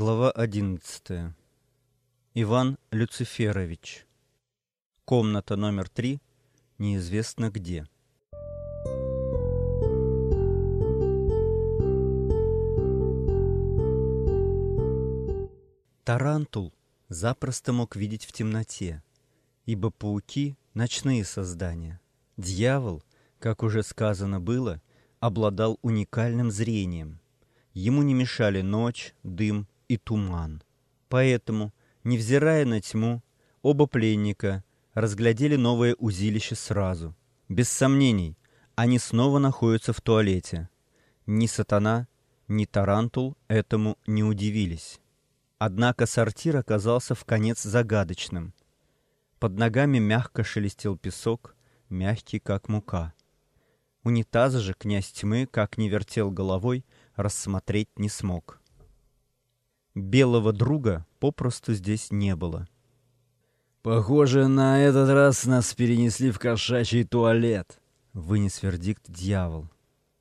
Глава 11. Иван Люциферович. Комната номер три. Неизвестно где. Тарантул запросто мог видеть в темноте, ибо пауки — ночные создания. Дьявол, как уже сказано было, обладал уникальным зрением. Ему не мешали ночь, дым и туман. Поэтому, невзирая на тьму, оба пленника разглядели новое узилище сразу. Без сомнений, они снова находятся в туалете. Ни сатана, ни тарантул этому не удивились. Однако сортир оказался в конец загадочным. Под ногами мягко шелестел песок, мягкий, как мука. Унитаз же князь тьмы, как ни вертел головой, рассмотреть не смог. Белого друга попросту здесь не было. «Похоже, на этот раз нас перенесли в кошачий туалет», — вынес вердикт дьявол.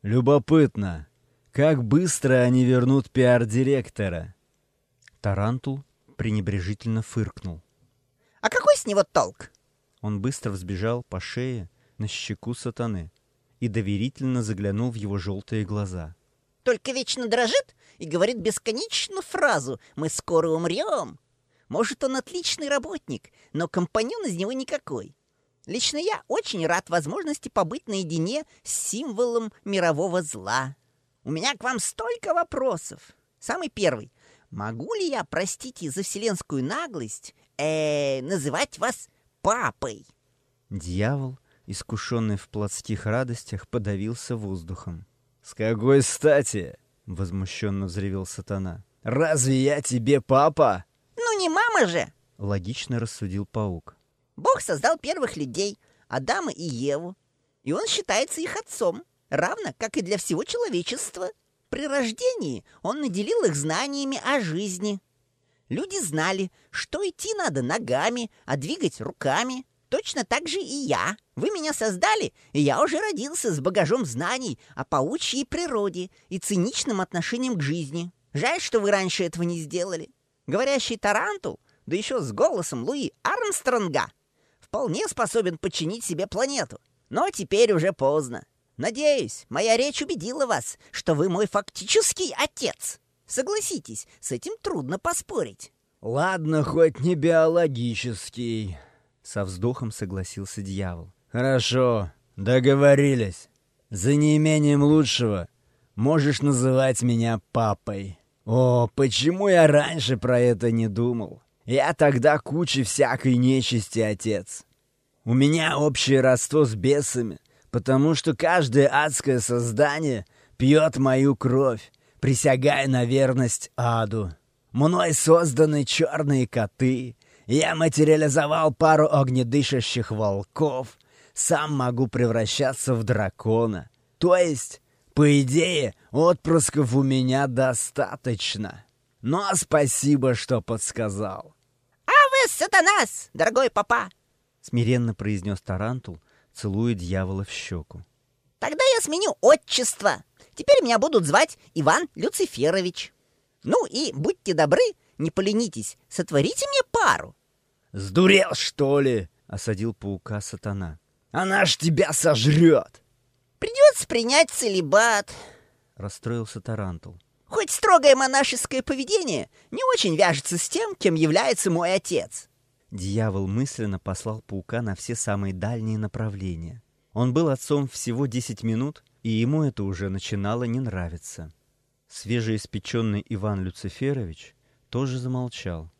«Любопытно, как быстро они вернут пиар-директора?» Тарантул пренебрежительно фыркнул. «А какой с него толк?» Он быстро взбежал по шее на щеку сатаны и доверительно заглянул в его желтые глаза. «Только вечно дрожит и говорит бесконечную фразу «Мы скоро умрем». Может, он отличный работник, но компаньон из него никакой. Лично я очень рад возможности побыть наедине с символом мирового зла. У меня к вам столько вопросов. Самый первый. Могу ли я, простите за вселенскую наглость, э, называть вас папой? Дьявол, искушенный в плотских радостях, подавился воздухом. «С какой стати?» — возмущенно взревел сатана. «Разве я тебе папа?» «Ну не мама же!» — логично рассудил паук. «Бог создал первых людей, Адама и Еву, и он считается их отцом, равно как и для всего человечества». При рождении он наделил их знаниями о жизни. Люди знали, что идти надо ногами, а двигать руками. Точно так же и я. Вы меня создали, и я уже родился с багажом знаний о паучьей природе и циничным отношением к жизни. Жаль, что вы раньше этого не сделали. Говорящий тарантул, да еще с голосом Луи Армстронга, вполне способен подчинить себе планету. Но теперь уже поздно. Надеюсь, моя речь убедила вас, что вы мой фактический отец. Согласитесь, с этим трудно поспорить. Ладно, хоть не биологический. Со вздохом согласился дьявол. Хорошо, договорились. За неимением лучшего можешь называть меня папой. О, почему я раньше про это не думал? Я тогда куча всякой нечисти, отец. У меня общее родство с бесами, потому что каждое адское создание пьет мою кровь, присягая на верность аду. Мной созданы черные коты, я материализовал пару огнедышащих волков, сам могу превращаться в дракона. То есть, по идее, отпрысков у меня достаточно. Но спасибо, что подсказал. «Ave Satanas, дорогой папа!» — смиренно произнес Тарантул, целуя дьявола в щеку. «Тогда я сменю отчество. Теперь меня будут звать Иван Люциферович. Ну и будьте добры, не поленитесь, сотворите мне пару». «Сдурел, что ли?» — осадил паука сатана. «Она ж тебя сожрет!» «Придется принять целебат», — расстроился Тарантул. «Хоть строгое монашеское поведение не очень вяжется с тем, кем является мой отец». Дьявол мысленно послал паука на все самые дальние направления. Он был отцом всего 10 минут, и ему это уже начинало не нравиться. Свежеиспеченный Иван Люциферович тоже замолчал.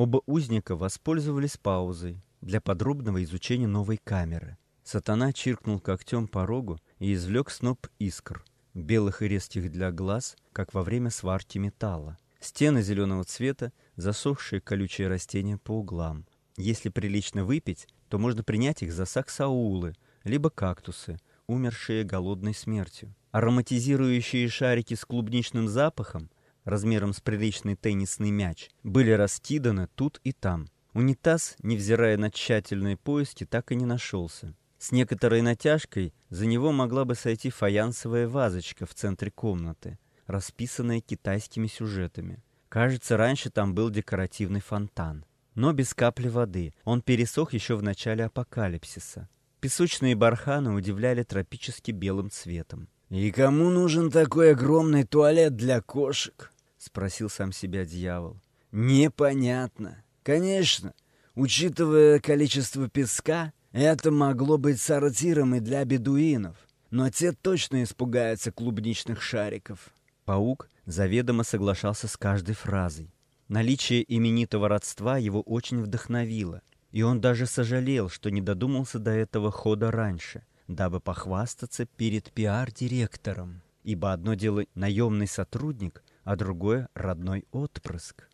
Оба узника воспользовались паузой для подробного изучения новой камеры. Сатана чиркнул когтем по рогу и извлек сноп искр, белых и резких для глаз, как во время сварки металла. Стены зеленого цвета, засохшие колючие растения по углам. Если прилично выпить, то можно принять их за саксаулы, либо кактусы, умершие голодной смертью. Ароматизирующие шарики с клубничным запахом, размером с приличный теннисный мяч, были раскиданы тут и там. Унитаз, невзирая на тщательные поиски, так и не нашелся. С некоторой натяжкой за него могла бы сойти фаянсовая вазочка в центре комнаты, расписанная китайскими сюжетами. Кажется, раньше там был декоративный фонтан. Но без капли воды. Он пересох еще в начале апокалипсиса. Песочные барханы удивляли тропически белым цветом. «И кому нужен такой огромный туалет для кошек?» — спросил сам себя дьявол. «Непонятно. Конечно, учитывая количество песка, это могло быть сортиром и для бедуинов, но те точно испугаются клубничных шариков». Паук заведомо соглашался с каждой фразой. Наличие именитого родства его очень вдохновило, и он даже сожалел, что не додумался до этого хода раньше, дабы похвастаться перед пиар-директором, ибо одно дело наемный сотрудник, а другое — родной отпрыск.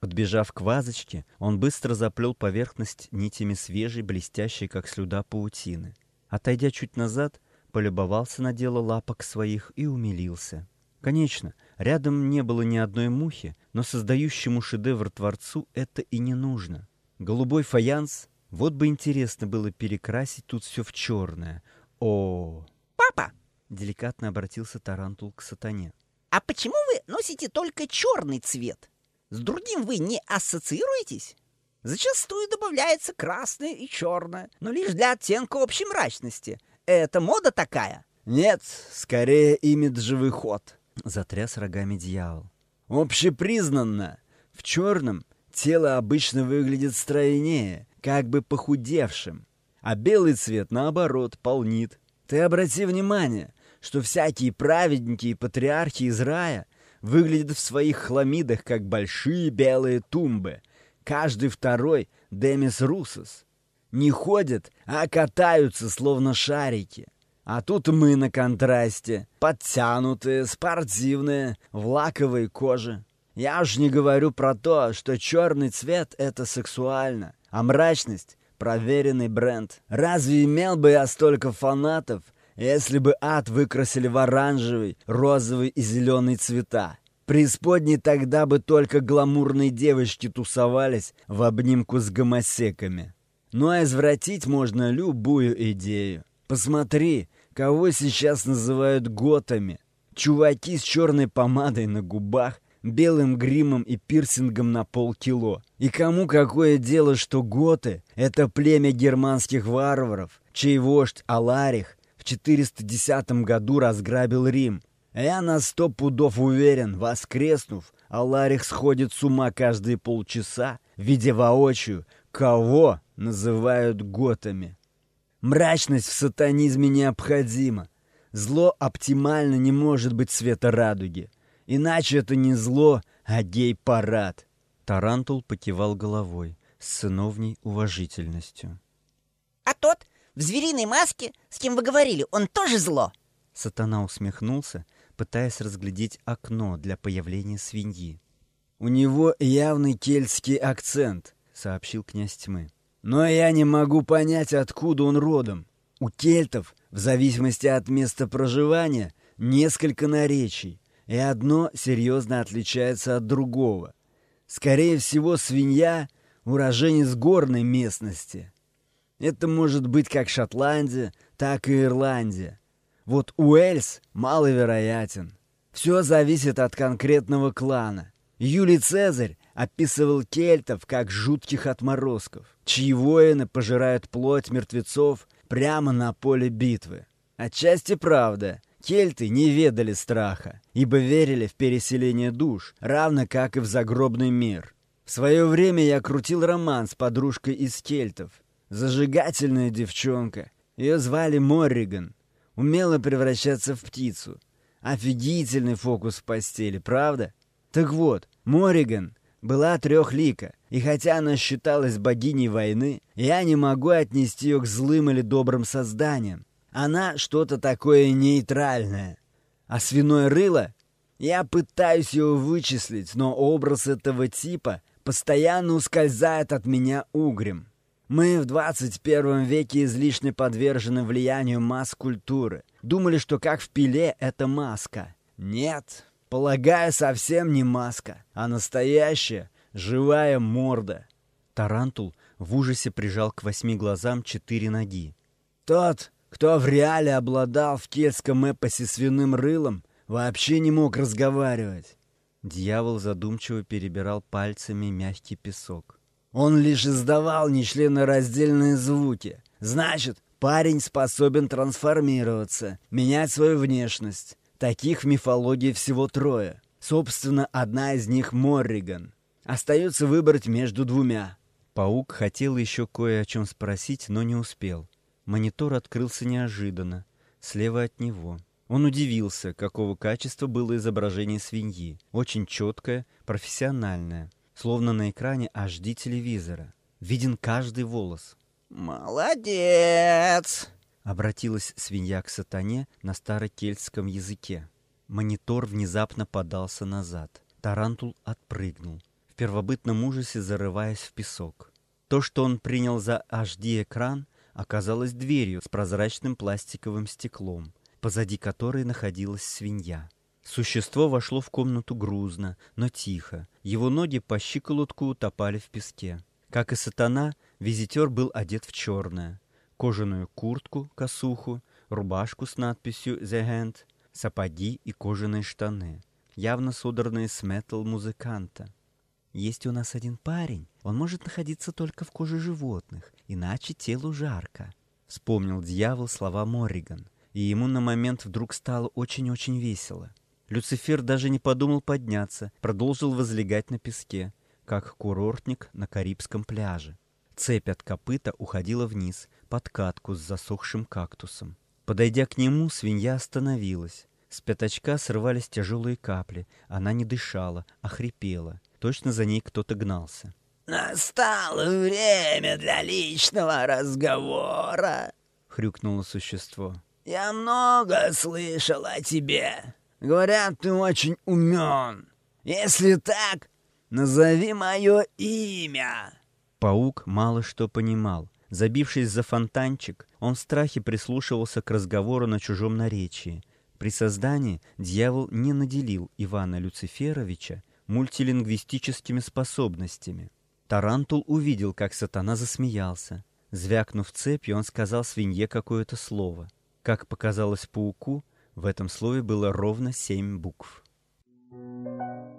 Подбежав к вазочке, он быстро заплел поверхность нитями свежей, блестящей, как слюда паутины. Отойдя чуть назад, полюбовался на дело лапок своих и умилился. Конечно, рядом не было ни одной мухи, но создающему шедевр творцу это и не нужно. Голубой фаянс, вот бы интересно было перекрасить тут все в черное. О, Папа, деликатно обратился Тарантул к сатане. а почему вы носите только черный цвет? С другим вы не ассоциируетесь? Зачастую добавляется красное и черное, но лишь для оттенка общей мрачности. Это мода такая. «Нет, скорее имиджевый ход», Затряс рогами дьявол. Общепризнанно, в черном тело обычно выглядит стройнее, как бы похудевшим, а белый цвет, наоборот, полнит. Ты обрати внимание, что всякие праведники и патриархи из рая выглядят в своих хламидах, как большие белые тумбы. Каждый второй — Демис Русос. Не ходят, а катаются, словно шарики. А тут мы на контрасте, подтянутые, спортивные, в лаковой коже. Я уж не говорю про то, что черный цвет — это сексуально, а мрачность — проверенный бренд. Разве имел бы я столько фанатов, если бы ад выкрасили в оранжевый, розовый и зеленый цвета? Преисподней тогда бы только гламурные девочки тусовались в обнимку с гомосеками. Ну а извратить можно любую идею. Посмотри, кого сейчас называют готами. Чуваки с черной помадой на губах, белым гримом и пирсингом на полкило. И кому какое дело, что готы — это племя германских варваров, чей вождь Аларих в 410 году разграбил Рим. Я на сто пудов уверен, воскреснув, Аларих сходит с ума каждые полчаса, видя воочию, кого называют готами. Мрачность в сатанизме необходима. Зло оптимально не может быть цвета радуги. Иначе это не зло, а гей-парад. Тарантул покивал головой с сыновней уважительностью. А тот в звериной маске, с кем вы говорили, он тоже зло. Сатана усмехнулся, пытаясь разглядеть окно для появления свиньи. «У него явный кельтский акцент», — сообщил князь тьмы. «Но я не могу понять, откуда он родом. У кельтов, в зависимости от места проживания, несколько наречий, и одно серьезно отличается от другого. Скорее всего, свинья — уроженец горной местности. Это может быть как Шотландия, так и Ирландия. Вот Уэльс маловероятен. Все зависит от конкретного клана. Юлий Цезарь описывал кельтов как жутких отморозков, чьи воины пожирают плоть мертвецов прямо на поле битвы. Отчасти правда. Кельты не ведали страха, ибо верили в переселение душ, равно как и в загробный мир. В свое время я крутил роман с подружкой из кельтов. Зажигательная девчонка. Ее звали Морриган. Умела превращаться в птицу. Офигительный фокус в постели, правда? Так вот, Морриган была трехлика, и хотя она считалась богиней войны, я не могу отнести ее к злым или добрым созданиям. Она что-то такое нейтральное. А свиное рыло? Я пытаюсь его вычислить, но образ этого типа постоянно ускользает от меня угрем. Мы в 21 веке излишне подвержены влиянию масс-культуры. Думаете, как в пиле это маска. Нет, полагаю, совсем не маска, а настоящая живая морда. Тарантул в ужасе прижал к восьми глазам четыре ноги. Тот, кто в реале обладал в кельтском эпосе свиным рылом, вообще не мог разговаривать. Дьявол задумчиво перебирал пальцами мягкий песок. Он лишь издавал нечленораздельные звуки. Значит, парень способен трансформироваться, менять свою внешность. Таких в мифологии всего трое. Собственно, одна из них Морриган. Остается выбрать между двумя. Паук хотел еще кое о чем спросить, но не успел. Монитор открылся неожиданно, слева от него. Он удивился, какого качества было изображение свиньи. Очень четкое, профессиональное, словно на экране HD телевизора. Виден каждый волос. «Молодец!» — обратилась свинья к сатане на старокельтском языке. Монитор внезапно подался назад. Тарантул отпрыгнул, в первобытном ужасе зарываясь в песок. То, что он принял за HD-экран, оказалось дверью с прозрачным пластиковым стеклом, позади которой находилась свинья. Существо вошло в комнату грузно, но тихо. Его ноги по щиколотку утопали в песке. Как и сатана, визитер был одет в черное. Кожаную куртку, косуху, рубашку с надписью «The Hand», сапоги и кожаные штаны, явно содранные с метал музыканта. Есть у нас один парень, он может находиться только в коже животных, иначе телу жарко. Вспомнил дьявол слова Морриган, и ему на момент вдруг стало очень-очень весело. Люцифер даже не подумал подняться, продолжил возлегать на песке, как курортник на Карибском пляже. Цепь от копыта уходила вниз, под катку с засохшим кактусом. Подойдя к нему, свинья остановилась. С пятачка срывались тяжелые капли. Она не дышала, а хрипела. Точно за ней кто-то гнался. «Настало время для личного разговора», — хрюкнуло существо. «Я много слышал о тебе. Говорят, ты очень умен. Если так, назови мое имя». Паук мало что понимал. Забившись за фонтанчик, он в страхе прислушивался к разговору на чужом наречии. При создании дьявол не наделил Ивана Люциферовича мультилингвистическими способностями. Тарантул увидел, как сатана засмеялся. Звякнув цепью, он сказал свинье какое-то слово. Как показалось пауку, в этом слове было ровно семь букв. Thank you.